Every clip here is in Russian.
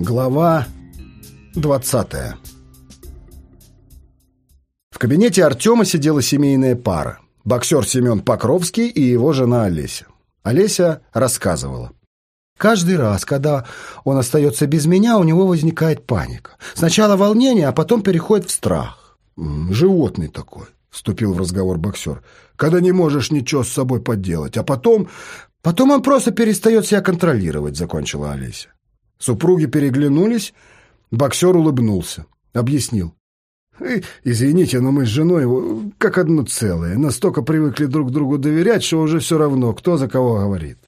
Глава 20 В кабинете Артема сидела семейная пара. Боксер Семен Покровский и его жена Олеся. Олеся рассказывала. Каждый раз, когда он остается без меня, у него возникает паника. Сначала волнение, а потом переходит в страх. «Животный такой», — вступил в разговор боксер. «Когда не можешь ничего с собой поделать, а потом...» «Потом он просто перестает себя контролировать», — закончила Олеся. Супруги переглянулись, боксер улыбнулся, объяснил. «Извините, но мы с женой как одно целое. Настолько привыкли друг другу доверять, что уже все равно, кто за кого говорит».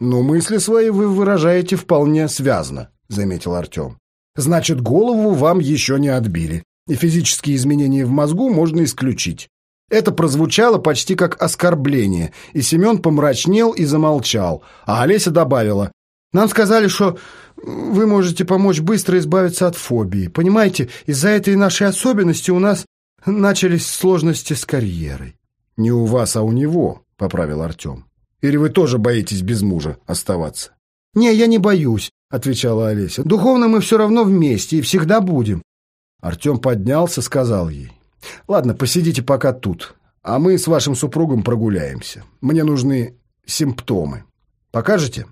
«Но мысли свои вы выражаете вполне связно», — заметил Артем. «Значит, голову вам еще не отбили, и физические изменения в мозгу можно исключить». Это прозвучало почти как оскорбление, и Семен помрачнел и замолчал, а Олеся добавила. «Нам сказали, что вы можете помочь быстро избавиться от фобии. Понимаете, из-за этой нашей особенности у нас начались сложности с карьерой. Не у вас, а у него, поправил Артем. Или вы тоже боитесь без мужа оставаться? Не, я не боюсь, отвечала Олеся. Духовно мы все равно вместе и всегда будем. Артем поднялся, сказал ей. Ладно, посидите пока тут, а мы с вашим супругом прогуляемся. Мне нужны симптомы. Покажете?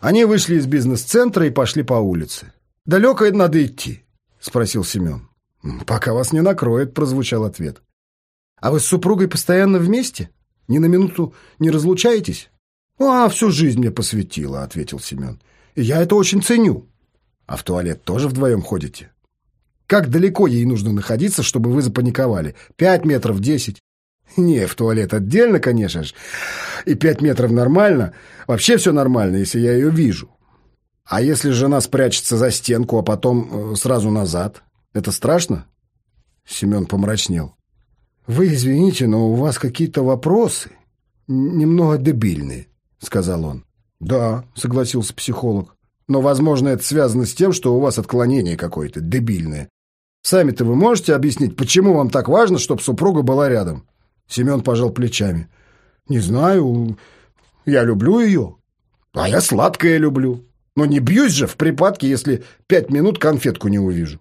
Они вышли из бизнес-центра и пошли по улице. «Далеко это надо идти?» — спросил Семен. «Пока вас не накроет», — прозвучал ответ. «А вы с супругой постоянно вместе? Ни на минуту не разлучаетесь?» «Ну, «А, всю жизнь мне посвятила», — ответил Семен. «И я это очень ценю». «А в туалет тоже вдвоем ходите?» «Как далеко ей нужно находиться, чтобы вы запаниковали? Пять метров, десять?» Не, в туалет отдельно, конечно же. И пять метров нормально. Вообще все нормально, если я ее вижу. А если жена спрячется за стенку, а потом э, сразу назад? Это страшно? Семен помрачнел. Вы извините, но у вас какие-то вопросы немного дебильные, сказал он. Да, согласился психолог. Но, возможно, это связано с тем, что у вас отклонение какое-то дебильное. Сами-то вы можете объяснить, почему вам так важно, чтобы супруга была рядом? Семен пожал плечами. «Не знаю. Я люблю ее. А я сладкое люблю. Но не бьюсь же в припадке, если пять минут конфетку не увижу.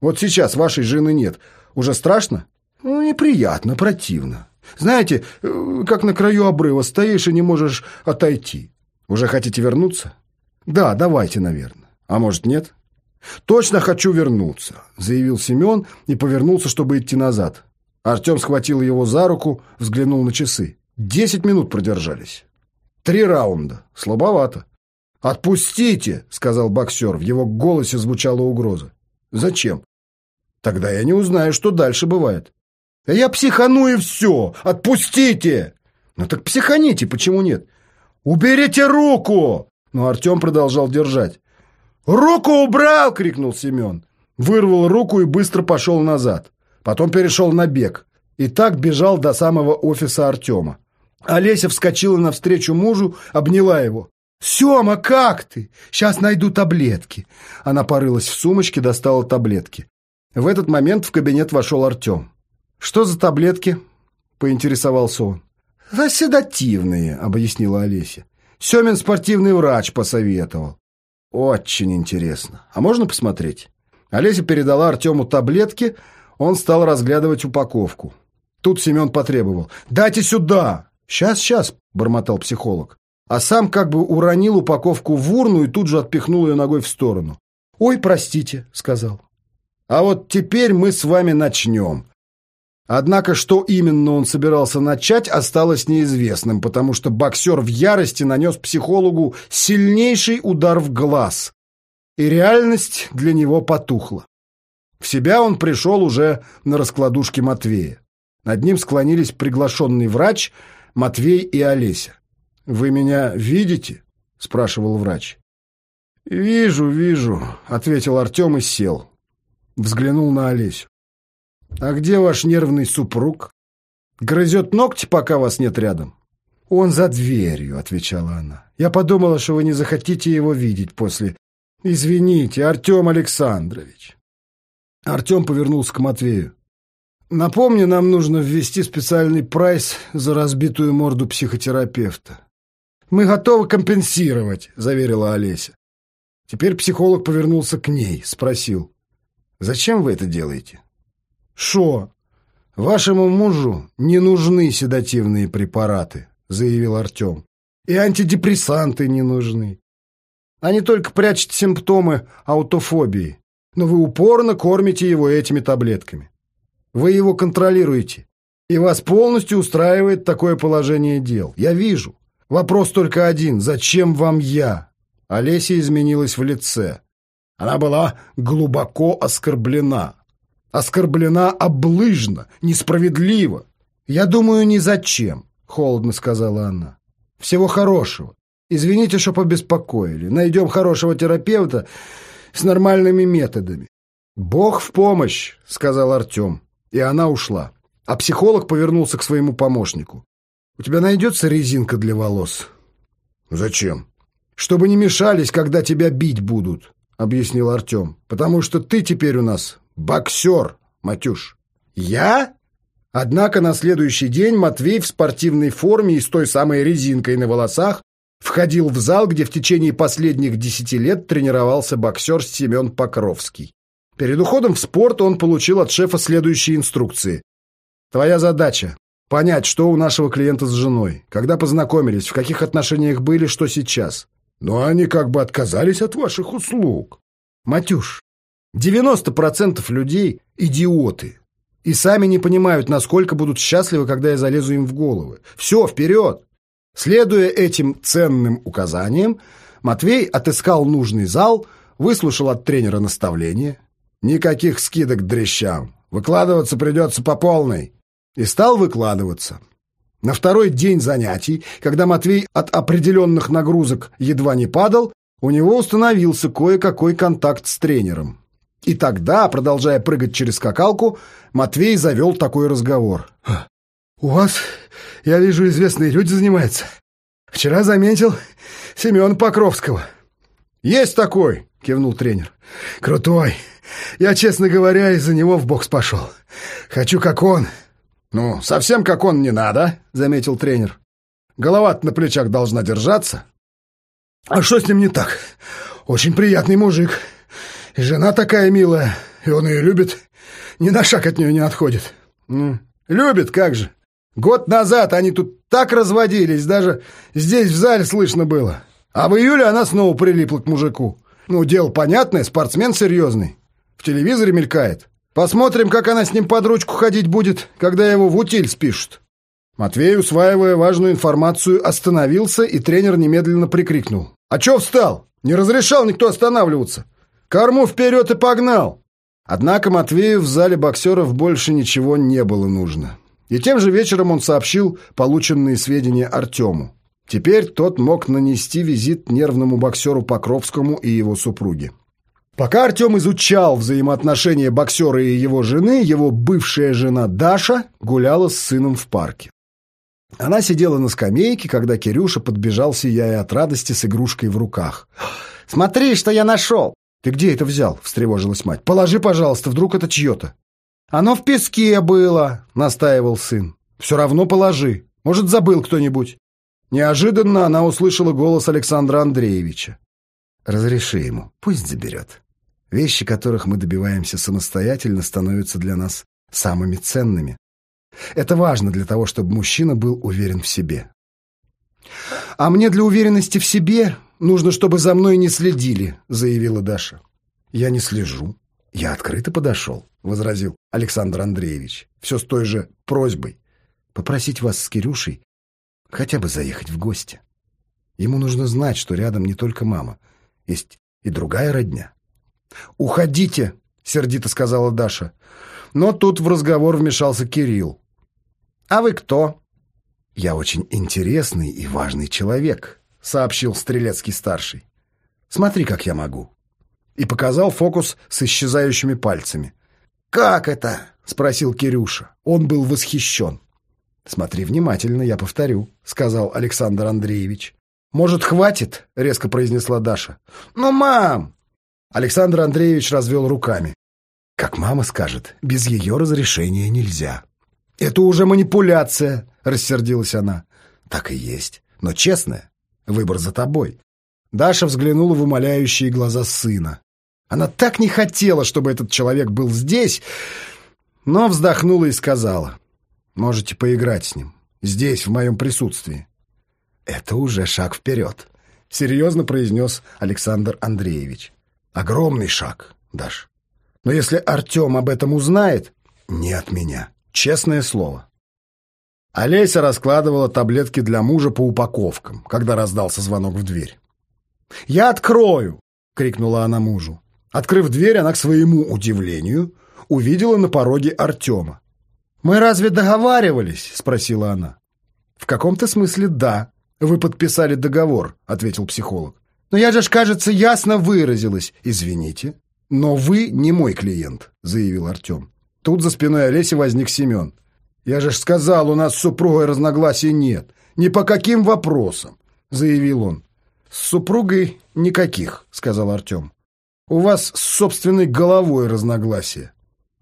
Вот сейчас вашей жены нет. Уже страшно? Ну, неприятно, противно. Знаете, э, как на краю обрыва стоишь и не можешь отойти. Уже хотите вернуться? Да, давайте, наверное. А может, нет? Точно хочу вернуться, заявил Семен и повернулся, чтобы идти назад. Артем схватил его за руку, взглянул на часы. Десять минут продержались. Три раунда. Слабовато. «Отпустите!» — сказал боксер. В его голосе звучала угроза. «Зачем?» «Тогда я не узнаю, что дальше бывает». «Да я психану и все! Отпустите!» «Ну так психаните, почему нет?» «Уберите руку!» Но Артем продолжал держать. «Руку убрал!» — крикнул Семен. Вырвал руку и быстро пошел назад. Потом перешел на бег. И так бежал до самого офиса Артема. Олеся вскочила навстречу мужу, обняла его. «Сема, как ты? Сейчас найду таблетки». Она порылась в сумочке, достала таблетки. В этот момент в кабинет вошел Артем. «Что за таблетки?» — поинтересовался он. «Седативные», — объяснила Олеся. «Семин спортивный врач посоветовал». «Очень интересно. А можно посмотреть?» Олеся передала Артему таблетки — он стал разглядывать упаковку. Тут Семен потребовал. «Дайте сюда!» «Сейчас, сейчас!» – бормотал психолог. А сам как бы уронил упаковку в урну и тут же отпихнул ее ногой в сторону. «Ой, простите», – сказал. «А вот теперь мы с вами начнем». Однако, что именно он собирался начать, осталось неизвестным, потому что боксер в ярости нанес психологу сильнейший удар в глаз. И реальность для него потухла. В себя он пришел уже на раскладушке Матвея. Над ним склонились приглашенный врач Матвей и Олеся. «Вы меня видите?» – спрашивал врач. «Вижу, вижу», – ответил Артем и сел. Взглянул на Олесю. «А где ваш нервный супруг? Грызет ногти, пока вас нет рядом?» «Он за дверью», — отвечала она. «Я подумала, что вы не захотите его видеть после...» «Извините, Артем Александрович». Артем повернулся к Матвею. «Напомни, нам нужно ввести специальный прайс за разбитую морду психотерапевта». «Мы готовы компенсировать», — заверила Олеся. Теперь психолог повернулся к ней, спросил. «Зачем вы это делаете?» «Шо? Вашему мужу не нужны седативные препараты», заявил Артем. «И антидепрессанты не нужны. Они только прячут симптомы аутофобии, но вы упорно кормите его этими таблетками. Вы его контролируете, и вас полностью устраивает такое положение дел. Я вижу. Вопрос только один. Зачем вам я? Олеся изменилась в лице. Она была глубоко оскорблена. Оскорблена облыжно, несправедливо. «Я думаю, ни зачем», — холодно сказала она. «Всего хорошего. Извините, что побеспокоили. Найдем хорошего терапевта с нормальными методами». «Бог в помощь», — сказал Артем. И она ушла. А психолог повернулся к своему помощнику. «У тебя найдется резинка для волос?» «Зачем?» «Чтобы не мешались, когда тебя бить будут», — объяснил Артем. «Потому что ты теперь у нас боксер, Матюш». «Я?» Однако на следующий день Матвей в спортивной форме и с той самой резинкой на волосах входил в зал, где в течение последних десяти лет тренировался боксер Семен Покровский. Перед уходом в спорт он получил от шефа следующие инструкции. «Твоя задача – понять, что у нашего клиента с женой, когда познакомились, в каких отношениях были, что сейчас. Но они как бы отказались от ваших услуг». «Матюш, 90% людей – идиоты. И сами не понимают, насколько будут счастливы, когда я залезу им в головы. Все, вперед!» Следуя этим ценным указаниям, Матвей отыскал нужный зал, выслушал от тренера наставления, Никаких скидок дрещам. Выкладываться придется по полной. И стал выкладываться. На второй день занятий, когда Матвей от определенных нагрузок едва не падал, у него установился кое-какой контакт с тренером. И тогда, продолжая прыгать через скакалку, Матвей завел такой разговор. «У вас, я вижу, известные люди занимаются. Вчера заметил Семена Покровского». «Есть такой!» — кивнул тренер. «Крутой! Я, честно говоря, из-за него в бокс пошел. Хочу как он». «Ну, совсем как он не надо», — заметил тренер. голова на плечах должна держаться». «А что с ним не так? Очень приятный мужик. И жена такая милая, и он ее любит. Ни на шаг от нее не отходит». «Любит, как же. Год назад они тут так разводились, даже здесь в зале слышно было. А в июле она снова прилипла к мужику. Ну, дело понятное, спортсмен серьезный. В телевизоре мелькает. Посмотрим, как она с ним под ручку ходить будет, когда его в утиль спишут». Матвей, усваивая важную информацию, остановился, и тренер немедленно прикрикнул. «А чё встал? Не разрешал никто останавливаться. Корму вперед и погнал!» Однако Матвею в зале боксеров больше ничего не было нужно. И тем же вечером он сообщил полученные сведения Артему. Теперь тот мог нанести визит нервному боксеру Покровскому и его супруге. Пока Артем изучал взаимоотношения боксера и его жены, его бывшая жена Даша гуляла с сыном в парке. Она сидела на скамейке, когда Кирюша подбежал, сияя от радости с игрушкой в руках. «Смотри, что я нашел!» «Ты где это взял?» — встревожилась мать. «Положи, пожалуйста, вдруг это чье-то». «Оно в песке было», — настаивал сын. «Все равно положи. Может, забыл кто-нибудь». Неожиданно она услышала голос Александра Андреевича. «Разреши ему, пусть заберет». Вещи, которых мы добиваемся самостоятельно, становятся для нас самыми ценными. Это важно для того, чтобы мужчина был уверен в себе. «А мне для уверенности в себе нужно, чтобы за мной не следили», — заявила Даша. «Я не слежу. Я открыто подошел», — возразил Александр Андреевич. «Все с той же просьбой. Попросить вас с Кирюшей хотя бы заехать в гости. Ему нужно знать, что рядом не только мама, есть и другая родня». «Уходите!» — сердито сказала Даша. Но тут в разговор вмешался Кирилл. «А вы кто?» «Я очень интересный и важный человек», — сообщил Стрелецкий-старший. «Смотри, как я могу». И показал фокус с исчезающими пальцами. «Как это?» — спросил Кирюша. Он был восхищен. «Смотри внимательно, я повторю», — сказал Александр Андреевич. «Может, хватит?» — резко произнесла Даша. «Ну, мам!» Александр Андреевич развел руками. Как мама скажет, без ее разрешения нельзя. Это уже манипуляция, рассердилась она. Так и есть, но честная. Выбор за тобой. Даша взглянула в умоляющие глаза сына. Она так не хотела, чтобы этот человек был здесь, но вздохнула и сказала, «Можете поиграть с ним, здесь, в моем присутствии». «Это уже шаг вперед», — серьезно произнес Александр Андреевич. «Огромный шаг, Даш. Но если Артем об этом узнает, не от меня, честное слово». Олеся раскладывала таблетки для мужа по упаковкам, когда раздался звонок в дверь. «Я открою!» — крикнула она мужу. Открыв дверь, она, к своему удивлению, увидела на пороге Артема. «Мы разве договаривались?» — спросила она. «В каком-то смысле да. Вы подписали договор», — ответил психолог. «Но я же, кажется, ясно выразилась. Извините, но вы не мой клиент», — заявил Артем. Тут за спиной Олеси возник Семен. «Я же ж сказал, у нас с супругой разногласий нет. Ни по каким вопросам», — заявил он. «С супругой никаких», — сказал Артем. «У вас с собственной головой разногласия.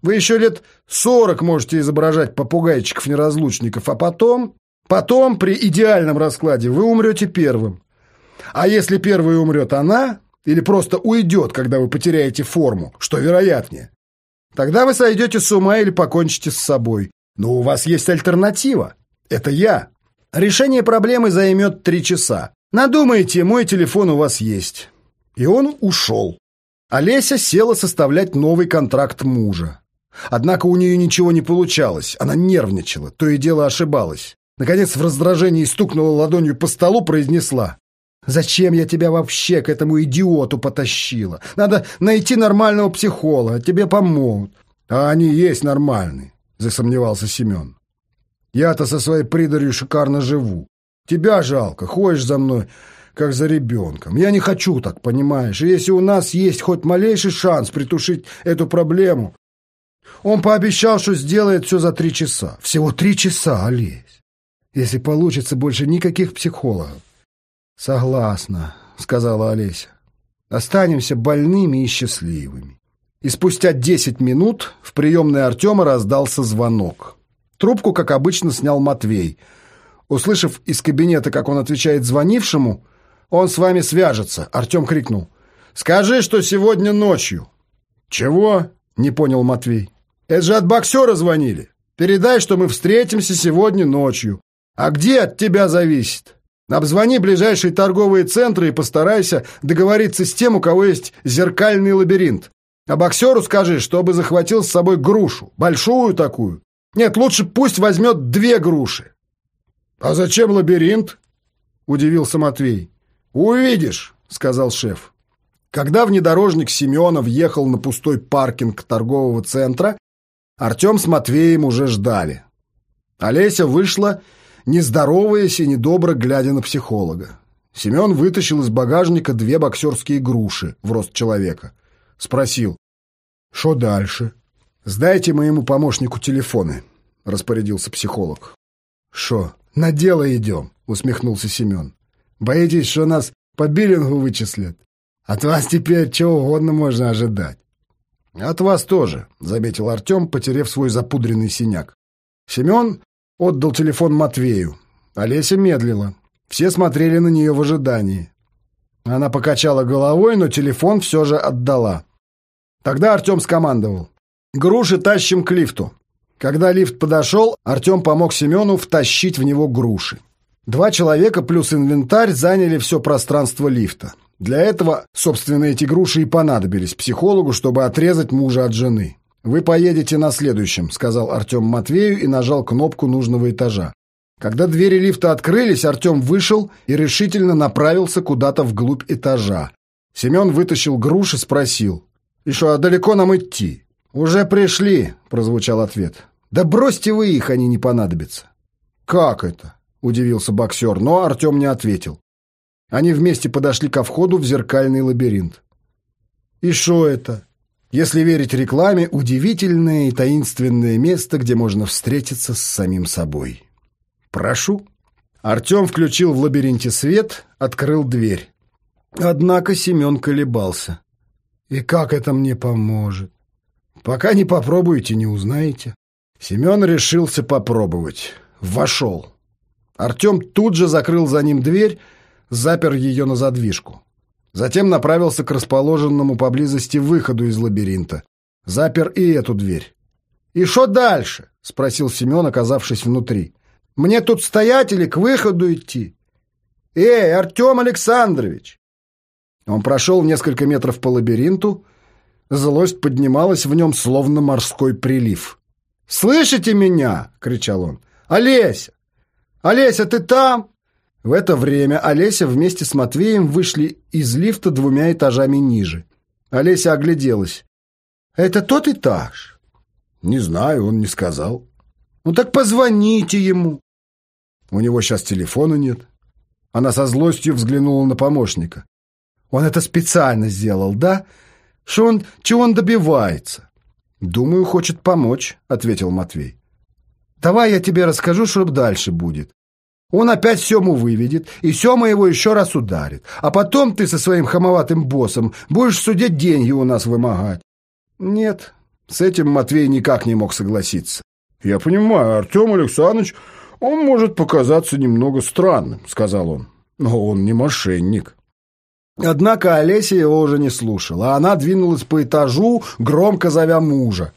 Вы еще лет сорок можете изображать попугайчиков-неразлучников, а потом... Потом, при идеальном раскладе, вы умрете первым. А если первой умрет она, или просто уйдет, когда вы потеряете форму, что вероятнее, тогда вы сойдете с ума или покончите с собой. Но у вас есть альтернатива. Это я. Решение проблемы займет три часа. Надумайте, мой телефон у вас есть. И он ушел. Олеся села составлять новый контракт мужа. Однако у нее ничего не получалось. Она нервничала, то и дело ошибалась. Наконец в раздражении стукнула ладонью по столу, произнесла. «Зачем я тебя вообще к этому идиоту потащила? Надо найти нормального психолога, тебе помогут». «А они есть нормальные», — засомневался Семен. «Я-то со своей придарью шикарно живу. Тебя жалко, ходишь за мной, как за ребенком. Я не хочу так, понимаешь? И если у нас есть хоть малейший шанс притушить эту проблему... Он пообещал, что сделает все за три часа. Всего три часа, Олесь. Если получится, больше никаких психологов. Согласна, сказала Олеся. Останемся больными и счастливыми. И спустя десять минут в приемной Артема раздался звонок. Трубку, как обычно, снял Матвей — Услышав из кабинета, как он отвечает звонившему, «Он с вами свяжется», — Артем крикнул. «Скажи, что сегодня ночью». «Чего?» — не понял Матвей. «Это же от боксера звонили. Передай, что мы встретимся сегодня ночью. А где от тебя зависит? Обзвони ближайшие торговые центры и постарайся договориться с тем, у кого есть зеркальный лабиринт. А боксеру скажи, чтобы захватил с собой грушу, большую такую. Нет, лучше пусть возьмет две груши. «А зачем лабиринт?» — удивился Матвей. «Увидишь», — сказал шеф. Когда внедорожник Семенов ехал на пустой паркинг торгового центра, Артем с Матвеем уже ждали. Олеся вышла, не здороваясь и недобро глядя на психолога. Семен вытащил из багажника две боксерские груши в рост человека. Спросил, что дальше? «Сдайте моему помощнику телефоны», — распорядился психолог. «Шо, «На дело идем», — усмехнулся Семен. «Боитесь, что нас по биллингу вычислят? От вас теперь чего угодно можно ожидать». «От вас тоже», — заметил Артем, потеряв свой запудренный синяк. Семен отдал телефон Матвею. Олеся медлила. Все смотрели на нее в ожидании. Она покачала головой, но телефон все же отдала. Тогда Артем скомандовал. «Груши тащим к лифту. Когда лифт подошел, Артем помог Семену втащить в него груши. Два человека плюс инвентарь заняли все пространство лифта. Для этого, собственно, эти груши и понадобились психологу, чтобы отрезать мужа от жены. «Вы поедете на следующем», — сказал Артем Матвею и нажал кнопку нужного этажа. Когда двери лифта открылись, Артем вышел и решительно направился куда-то вглубь этажа. Семен вытащил груши, спросил. «И что, а далеко нам идти?» «Уже пришли», — прозвучал ответ. «Да бросьте вы их, они не понадобятся». «Как это?» — удивился боксер, но Артем не ответил. Они вместе подошли ко входу в зеркальный лабиринт. «И что это?» Если верить рекламе, удивительное и таинственное место, где можно встретиться с самим собой. «Прошу». Артем включил в лабиринте свет, открыл дверь. Однако Семен колебался. «И как это мне поможет?» Пока не попробуете, не узнаете. Семен решился попробовать. Вошел. Артем тут же закрыл за ним дверь, запер ее на задвижку. Затем направился к расположенному поблизости выходу из лабиринта. Запер и эту дверь. «И что дальше?» — спросил Семен, оказавшись внутри. «Мне тут стоять или к выходу идти?» «Эй, Артем Александрович!» Он прошел несколько метров по лабиринту. Злость поднималась в нем, словно морской прилив. «Слышите меня?» — кричал он. «Олеся! Олеся, ты там?» В это время Олеся вместе с Матвеем вышли из лифта двумя этажами ниже. Олеся огляделась. «Это тот этаж?» «Не знаю, он не сказал». «Ну так позвоните ему». «У него сейчас телефона нет». Она со злостью взглянула на помощника. «Он это специально сделал, да? Что он, чего он добивается?» «Думаю, хочет помочь», — ответил Матвей. «Давай я тебе расскажу, что дальше будет. Он опять Сему выведет, и Сема его еще раз ударит. А потом ты со своим хамоватым боссом будешь судить деньги у нас вымогать. Нет, с этим Матвей никак не мог согласиться. Я понимаю, Артем Александрович, он может показаться немного странным, сказал он. Но он не мошенник. Однако Олеся его уже не слушала. Она двинулась по этажу, громко зовя мужа.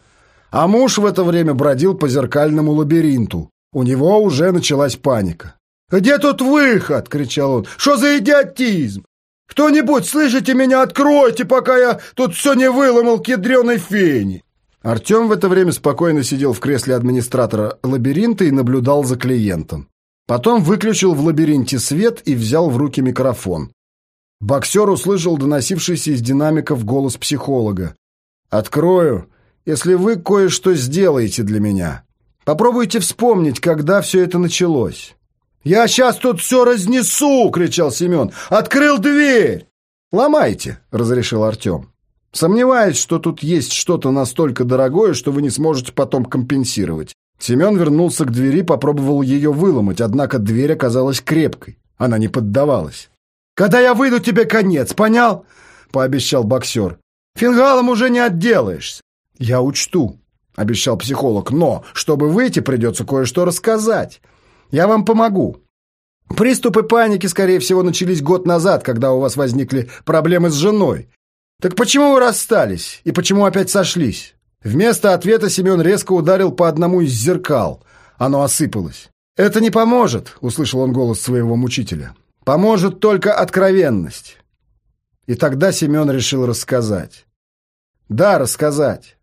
А муж в это время бродил по зеркальному лабиринту. У него уже началась паника. «Где тут выход?» — кричал он. «Что за идиотизм? Кто-нибудь, слышите меня, откройте, пока я тут все не выломал кедреной фени!» Артем в это время спокойно сидел в кресле администратора лабиринта и наблюдал за клиентом. Потом выключил в лабиринте свет и взял в руки микрофон. Боксер услышал доносившийся из динамиков голос психолога. «Открою, если вы кое-что сделаете для меня. Попробуйте вспомнить, когда все это началось». «Я сейчас тут все разнесу!» — кричал Семен. «Открыл дверь!» «Ломайте!» — разрешил Артем. Сомневаюсь, что тут есть что-то настолько дорогое, что вы не сможете потом компенсировать. Семен вернулся к двери, попробовал ее выломать, однако дверь оказалась крепкой. Она не поддавалась. «Когда я выйду, тебе конец, понял?» — пообещал боксер. «Фингалом уже не отделаешься». «Я учту», — обещал психолог, «но, чтобы выйти, придется кое-что рассказать. Я вам помогу. Приступы паники, скорее всего, начались год назад, когда у вас возникли проблемы с женой. Так почему вы расстались? И почему опять сошлись? Вместо ответа Семен резко ударил по одному из зеркал. Оно осыпалось. «Это не поможет», — услышал он голос своего мучителя. «Поможет только откровенность». И тогда Семен решил рассказать. «Да, рассказать».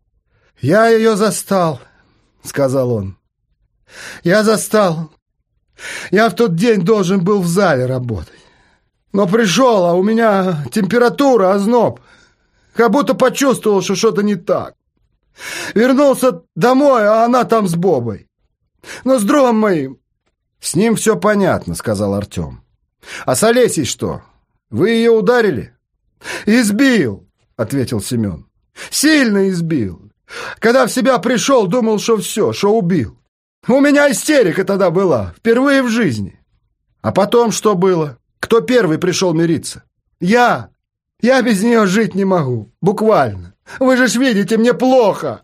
«Я ее застал», — сказал он. «Я застал, я в тот день должен был в зале работать. Но пришел, а у меня температура, озноб. Как будто почувствовал, что что-то не так. Вернулся домой, а она там с Бобой. Но с другом моим. С ним все понятно, сказал Артем. А с Олесей что? Вы ее ударили? Избил, ответил Семен. Сильно избил. Когда в себя пришел, думал, что все, что убил. У меня истерика тогда была, впервые в жизни. А потом что было? Кто первый пришел мириться? Я! Я без нее жить не могу, буквально. Вы же ж видите, мне плохо!»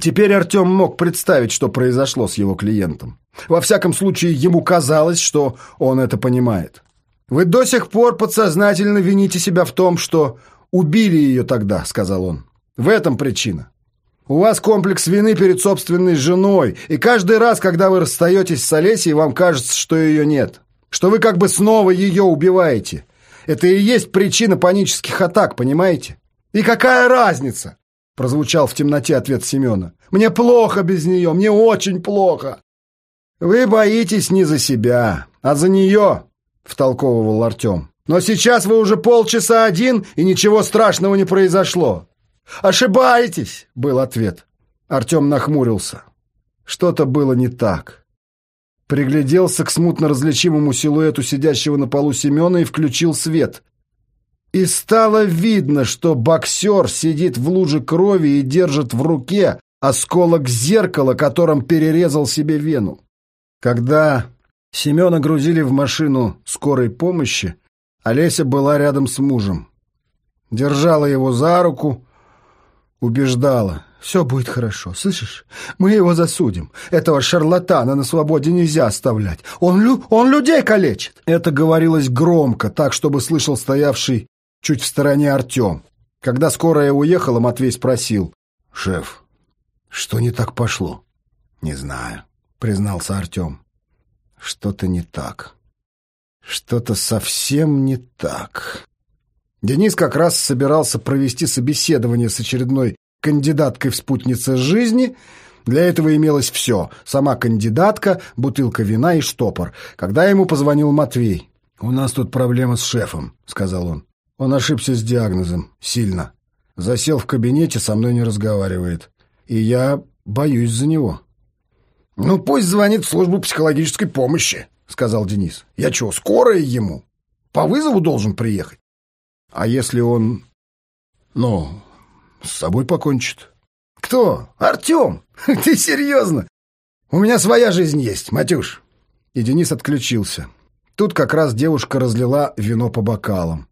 Теперь Артем мог представить, что произошло с его клиентом. Во всяком случае, ему казалось, что он это понимает. «Вы до сих пор подсознательно вините себя в том, что убили ее тогда», — сказал он. «В этом причина. У вас комплекс вины перед собственной женой, и каждый раз, когда вы расстаетесь с Олесей, вам кажется, что ее нет, что вы как бы снова ее убиваете. Это и есть причина панических атак, понимаете? И какая разница? Прозвучал в темноте ответ Семена. Мне плохо без нее, мне очень плохо. Вы боитесь не за себя, а за нее, втолковывал Артем. Но сейчас вы уже полчаса один, и ничего страшного не произошло. «Ошибаетесь!» — был ответ. Артем нахмурился. Что-то было не так. Пригляделся к смутно различимому силуэту сидящего на полу Семена и включил свет. И стало видно, что боксер сидит в луже крови и держит в руке осколок зеркала, которым перерезал себе вену. Когда Семена грузили в машину скорой помощи, Олеся была рядом с мужем. Держала его за руку, Убеждала. «Все будет хорошо, слышишь? Мы его засудим. Этого шарлатана на свободе нельзя оставлять. Он, лю он людей калечит!» Это говорилось громко, так, чтобы слышал стоявший чуть в стороне Артем. Когда скорая уехала, Матвей спросил. «Шеф, что не так пошло?» «Не знаю», — признался Артем. «Что-то не так. Что-то совсем не так». Денис как раз собирался провести собеседование с очередной кандидаткой в спутнице жизни. Для этого имелось все. Сама кандидатка, бутылка вина и штопор. Когда ему позвонил Матвей. «У нас тут проблема с шефом», — сказал он. Он ошибся с диагнозом. Сильно. Засел в кабинете, со мной не разговаривает. И я боюсь за него. «Ну, пусть звонит в службу психологической помощи», — сказал Денис. «Я чего, скорая ему? По вызову должен приехать?» «А если он... ну, с собой покончит?» «Кто? Артем? Ты серьезно? У меня своя жизнь есть, Матюш». И Денис отключился. Тут как раз девушка разлила вино по бокалам.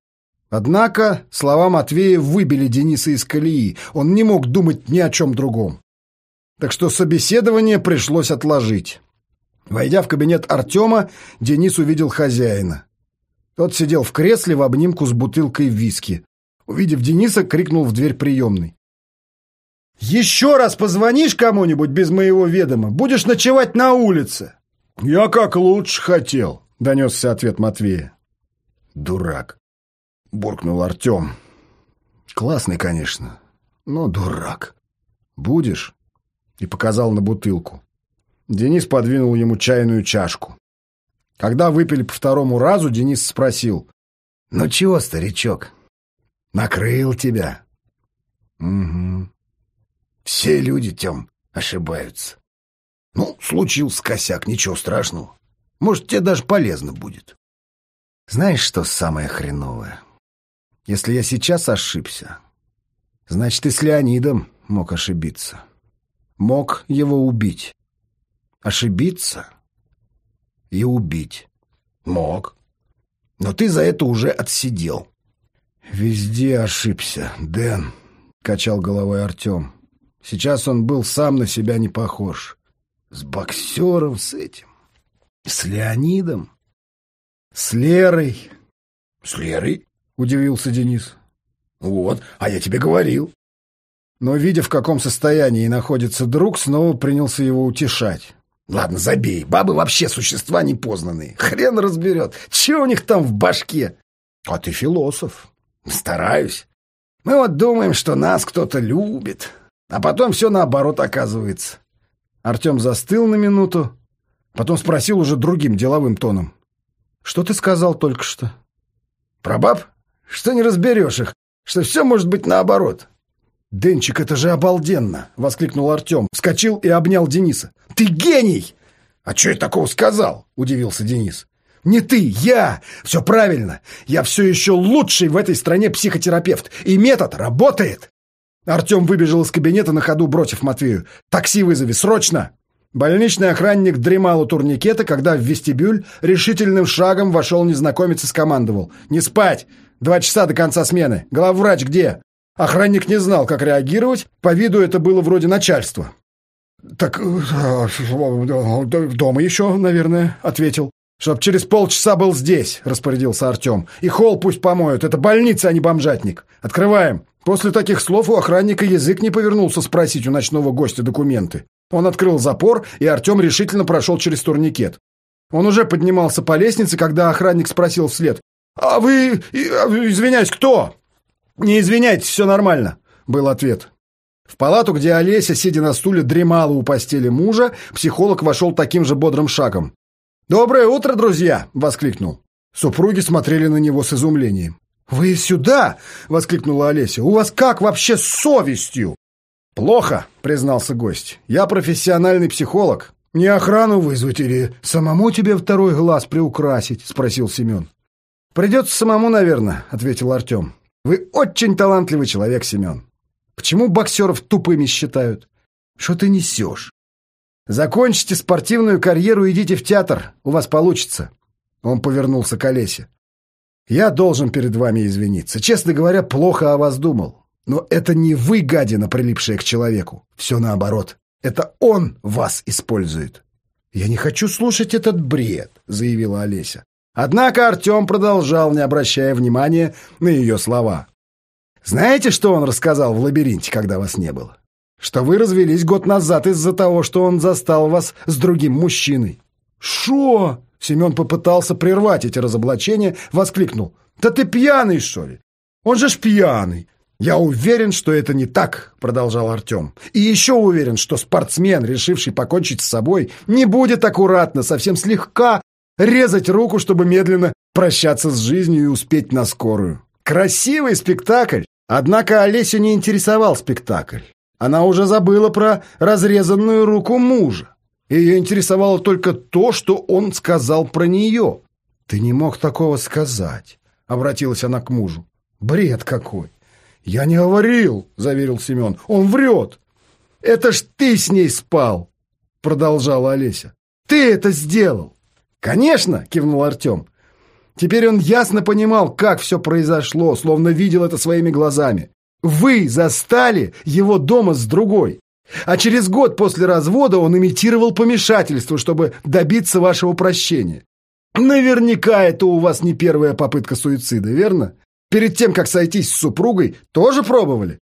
Однако слова Матвея выбили Дениса из колеи. Он не мог думать ни о чем другом. Так что собеседование пришлось отложить. Войдя в кабинет Артема, Денис увидел хозяина. Тот сидел в кресле в обнимку с бутылкой виски. Увидев Дениса, крикнул в дверь приемной. «Еще раз позвонишь кому-нибудь без моего ведома, будешь ночевать на улице!» «Я как лучше хотел», — донесся ответ Матвея. «Дурак», — буркнул Артем. «Классный, конечно, но дурак. Будешь?» И показал на бутылку. Денис подвинул ему чайную чашку. Когда выпили по второму разу, Денис спросил. «Ну чего, старичок, накрыл тебя?» «Угу». «Все люди, Тем, ошибаются. Ну, случился косяк, ничего страшного. Может, тебе даже полезно будет». «Знаешь, что самое хреновое?» Если я сейчас ошибся, значит, и с Леонидом мог ошибиться. Мог его убить. Ошибиться и убить. Мог. Но ты за это уже отсидел. Везде ошибся, Дэн, качал головой Артем. Сейчас он был сам на себя не похож. С боксером с этим. С Леонидом. С Лерой. С Лерой? — удивился Денис. «Вот, а я тебе говорил». Но, видя, в каком состоянии находится друг, снова принялся его утешать. «Ладно, забей, бабы вообще существа непознанные. Хрен разберет, что у них там в башке?» «А ты философ». «Стараюсь. Мы вот думаем, что нас кто-то любит, а потом все наоборот оказывается». Артем застыл на минуту, потом спросил уже другим деловым тоном. «Что ты сказал только что?» «Про баб?» что не разберешь их, что все может быть наоборот. «Денчик, это же обалденно!» — воскликнул Артем. Вскочил и обнял Дениса. «Ты гений!» «А что я такого сказал?» — удивился Денис. «Не ты, я! Все правильно! Я все еще лучший в этой стране психотерапевт, и метод работает!» Артем выбежал из кабинета на ходу, бросив Матвею. «Такси вызови, срочно!» Больничный охранник дремал у турникета, когда в вестибюль решительным шагом вошел незнакомец и скомандовал. «Не спать! Два часа до конца смены. Главврач где? Охранник не знал, как реагировать. По виду это было вроде начальства. «Так э, дома еще, наверное», — ответил. «Чтоб через полчаса был здесь», — распорядился Артем. «И холл пусть помоют. Это больница, а не бомжатник. Открываем». После таких слов у охранника язык не повернулся спросить у ночного гостя документы. Он открыл запор, и Артем решительно прошел через турникет. Он уже поднимался по лестнице, когда охранник спросил вслед. «А вы, а извиняюсь, кто?» «Не извиняйтесь, все нормально», — был ответ. В палату, где Олеся, сидя на стуле, дремала у постели мужа, психолог вошел таким же бодрым шагом. «Доброе утро, друзья!» — воскликнул. Супруги смотрели на него с изумлением. «Вы сюда?» — воскликнула Олеся. «У вас как вообще с совестью?» «Плохо», — признался гость. «Я профессиональный психолог». «Не охрану вызвать или самому тебе второй глаз приукрасить?» — спросил Семен. «Придется самому, наверное», — ответил Артем. «Вы очень талантливый человек, Семен. Почему боксеров тупыми считают? Что ты несешь? Закончите спортивную карьеру, идите в театр, у вас получится». Он повернулся к Олесе. «Я должен перед вами извиниться. Честно говоря, плохо о вас думал. Но это не вы, гадина, прилипшая к человеку. Все наоборот. Это он вас использует». «Я не хочу слушать этот бред», — заявила Олеся. Однако Артем продолжал, не обращая внимания на ее слова. «Знаете, что он рассказал в лабиринте, когда вас не было? Что вы развелись год назад из-за того, что он застал вас с другим мужчиной». «Шо?» Семен попытался прервать эти разоблачения, воскликнул. «Да ты пьяный, что ли? Он же ж пьяный!» «Я уверен, что это не так», — продолжал Артем. «И еще уверен, что спортсмен, решивший покончить с собой, не будет аккуратно, совсем слегка резать руку, чтобы медленно прощаться с жизнью и успеть на скорую. Красивый спектакль! Однако Олесю не интересовал спектакль. Она уже забыла про разрезанную руку мужа. Ее интересовало только то, что он сказал про нее. «Ты не мог такого сказать», — обратилась она к мужу. «Бред какой!» «Я не говорил», — заверил Семен. «Он врет». «Это ж ты с ней спал», — продолжала Олеся. «Ты это сделал». «Конечно!» — кивнул Артем. Теперь он ясно понимал, как все произошло, словно видел это своими глазами. «Вы застали его дома с другой. А через год после развода он имитировал помешательство, чтобы добиться вашего прощения. Наверняка это у вас не первая попытка суицида, верно? Перед тем, как сойтись с супругой, тоже пробовали?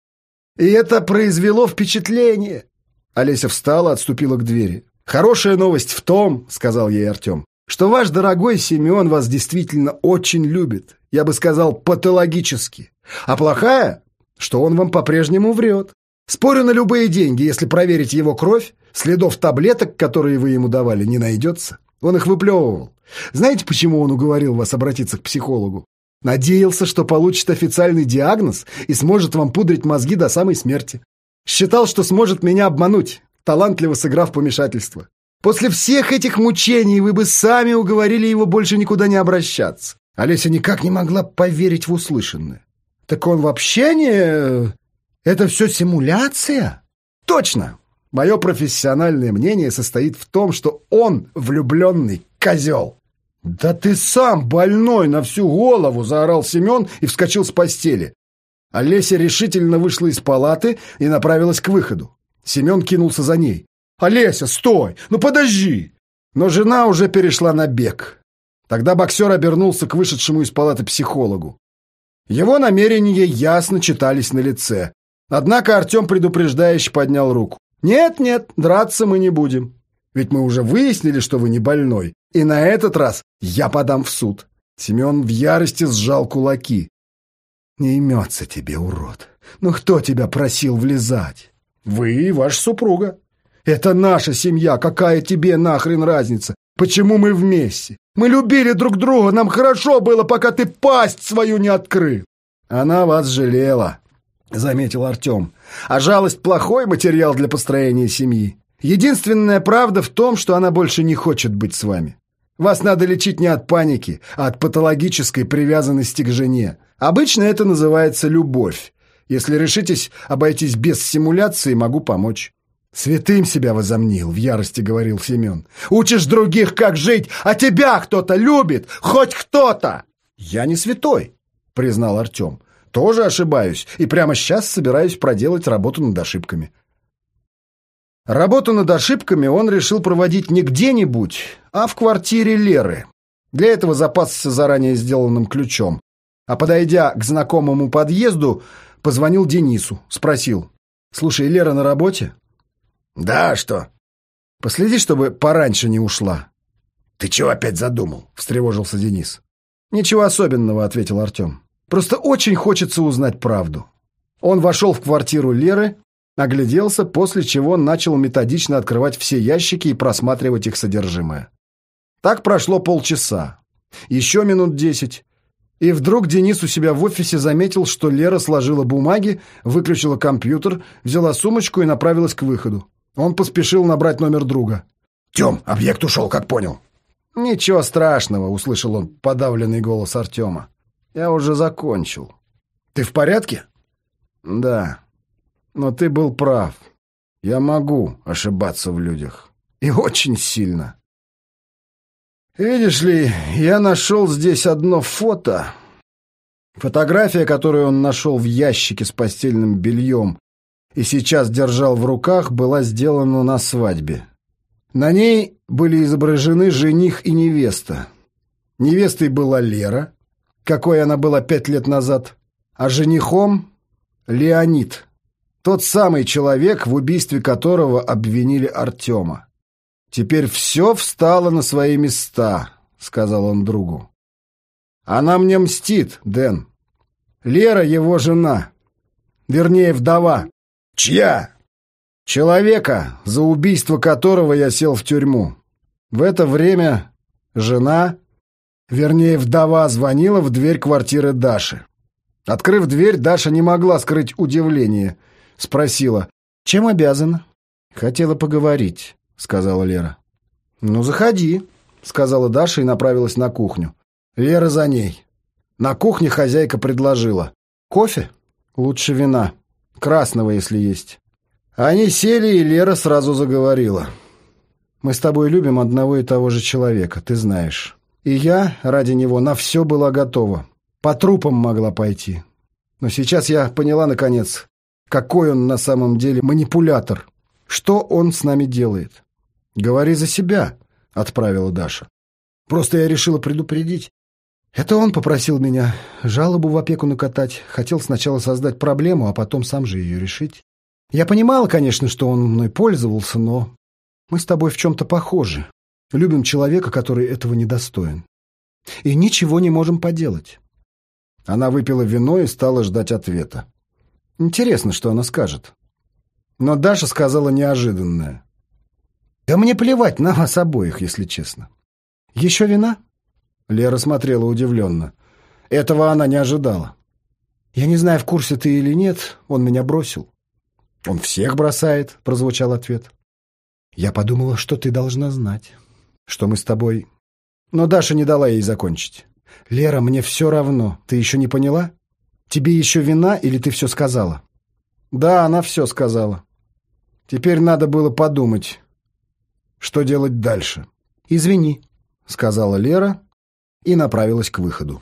И это произвело впечатление. Олеся встала, отступила к двери. «Хорошая новость в том, — сказал ей Артем, — что ваш дорогой Семен вас действительно очень любит. Я бы сказал, патологически. А плохая, что он вам по-прежнему врет. Спорю на любые деньги, если проверить его кровь, следов таблеток, которые вы ему давали, не найдется. Он их выплевывал. Знаете, почему он уговорил вас обратиться к психологу? Надеялся, что получит официальный диагноз и сможет вам пудрить мозги до самой смерти. Считал, что сможет меня обмануть, талантливо сыграв помешательство. После всех этих мучений вы бы сами уговорили его больше никуда не обращаться. Олеся никак не могла поверить в услышанное. Так он вообще не... Это все симуляция? Точно! Мое профессиональное мнение состоит в том, что он влюбленный козел. «Да ты сам больной на всю голову!» – заорал Семен и вскочил с постели. Олеся решительно вышла из палаты и направилась к выходу. Семен кинулся за ней. «Олеся, стой! Ну подожди!» Но жена уже перешла на бег. Тогда боксер обернулся к вышедшему из палаты психологу. Его намерения ясно читались на лице. Однако Артем предупреждающе поднял руку. «Нет-нет, драться мы не будем. Ведь мы уже выяснили, что вы не больной. И на этот раз я подам в суд. Семен в ярости сжал кулаки. Не имется тебе, урод. Ну кто тебя просил влезать? Вы и ваша супруга. Это наша семья. Какая тебе нахрен разница? Почему мы вместе? Мы любили друг друга. Нам хорошо было, пока ты пасть свою не открыл. Она вас жалела, заметил Артем. А жалость плохой материал для построения семьи. Единственная правда в том, что она больше не хочет быть с вами. Вас надо лечить не от паники, а от патологической привязанности к жене. Обычно это называется любовь. Если решитесь обойтись без симуляции, могу помочь. «Святым себя возомнил», — в ярости говорил Семен. «Учишь других, как жить, а тебя кто-то любит, хоть кто-то!» «Я не святой», — признал Артем. «Тоже ошибаюсь, и прямо сейчас собираюсь проделать работу над ошибками. Работу над ошибками он решил проводить не где-нибудь, а в квартире Леры. Для этого запасся заранее сделанным ключом. А подойдя к знакомому подъезду, позвонил Денису, спросил. «Слушай, Лера на работе?» «Да, что?» «Последи, чтобы пораньше не ушла». «Ты чего опять задумал?» — встревожился Денис. «Ничего особенного», — ответил Артем. «Просто очень хочется узнать правду». Он вошел в квартиру Леры, Огляделся, после чего начал методично открывать все ящики и просматривать их содержимое. Так прошло полчаса. Еще минут десять. И вдруг Денис у себя в офисе заметил, что Лера сложила бумаги, выключила компьютер, взяла сумочку и направилась к выходу. Он поспешил набрать номер друга. «Тем, объект ушел, как понял». «Ничего страшного», — услышал он подавленный голос Артема. «Я уже закончил». «Ты в порядке?» «Да». Но ты был прав. Я могу ошибаться в людях. И очень сильно. Видишь ли, я нашел здесь одно фото. Фотография, которую он нашел в ящике с постельным бельем и сейчас держал в руках, была сделана на свадьбе. На ней были изображены жених и невеста. Невестой была Лера, какой она была пять лет назад, а женихом — Леонид, тот самый человек, в убийстве которого обвинили Артема. «Теперь все встало на свои места», — сказал он другу. «Она мне мстит, Дэн. Лера его жена. Вернее, вдова. Чья? Человека, за убийство которого я сел в тюрьму. В это время жена, вернее, вдова, звонила в дверь квартиры Даши. Открыв дверь, Даша не могла скрыть удивление. Спросила, чем обязана? Хотела поговорить, сказала Лера. Ну, заходи, сказала Даша и направилась на кухню. Лера за ней. На кухне хозяйка предложила. «Кофе? Лучше вина. Красного, если есть». Они сели, и Лера сразу заговорила. «Мы с тобой любим одного и того же человека, ты знаешь. И я ради него на все была готова. По трупам могла пойти. Но сейчас я поняла, наконец, какой он на самом деле манипулятор. Что он с нами делает?» «Говори за себя», — отправила Даша. «Просто я решила предупредить. Это он попросил меня жалобу в опеку накатать. Хотел сначала создать проблему, а потом сам же ее решить. Я понимал, конечно, что он мной пользовался, но мы с тобой в чем-то похожи. Любим человека, который этого недостоин. И ничего не можем поделать. Она выпила вино и стала ждать ответа. Интересно, что она скажет. Но Даша сказала неожиданное. Да мне плевать на вас обоих, если честно. Еще вина? Лера смотрела удивленно. Этого она не ожидала. «Я не знаю, в курсе ты или нет, он меня бросил». «Он всех бросает», — прозвучал ответ. «Я подумала, что ты должна знать, что мы с тобой...» Но Даша не дала ей закончить. «Лера, мне все равно. Ты еще не поняла? Тебе еще вина или ты все сказала?» «Да, она все сказала. Теперь надо было подумать, что делать дальше». «Извини», — сказала Лера, и направилась к выходу.